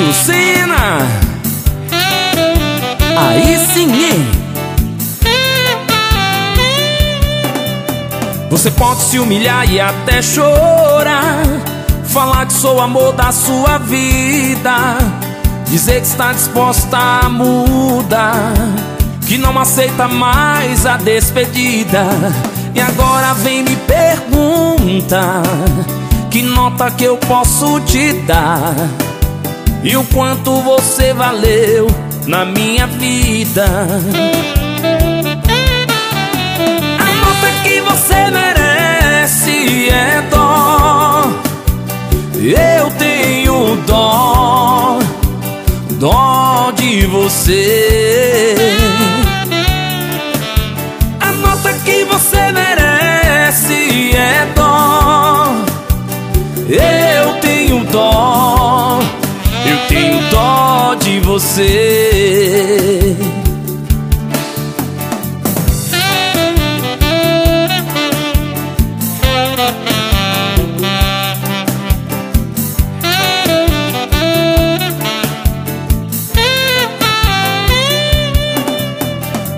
Lucena Aí sim, hein? Você pode se humilhar e até chorar. Falar que sou o amor da sua vida. Dizer que está disposta a mudar. Que não aceita mais a despedida. E agora vem me perguntar Que nota que eu posso te dar E o quanto você valeu na minha vida. A nota que você merece é dó. Eu tenho dó Dó de você. A nota que você merece é dó. Eu tenho dó você.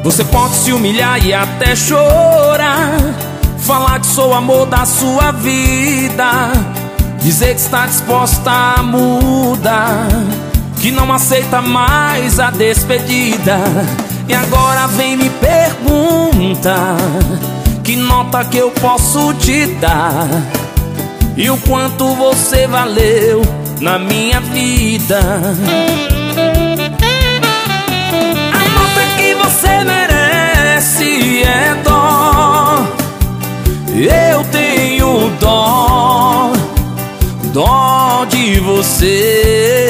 Você pode se humilhar e até chorar Falar que sou o amor da sua vida Dizer que está disposta a mudar Que não aceita mais a despedida. E agora vem me perguntar Que nota que eu posso te dar? E o quanto você valeu na minha vida? Você merece é dó. Eu tenho dó Dó de você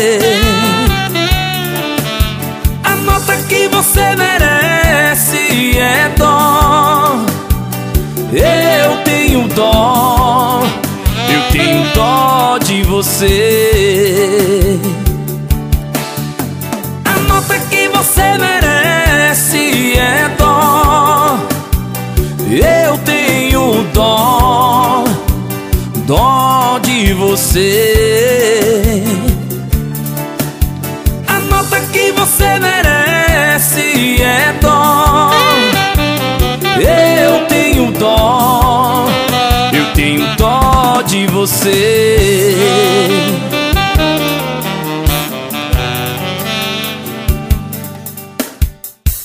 dó. Eu tenho dó de você. A nota que você merece é dó. Eu tenho dó. Dó de você tenho dó de você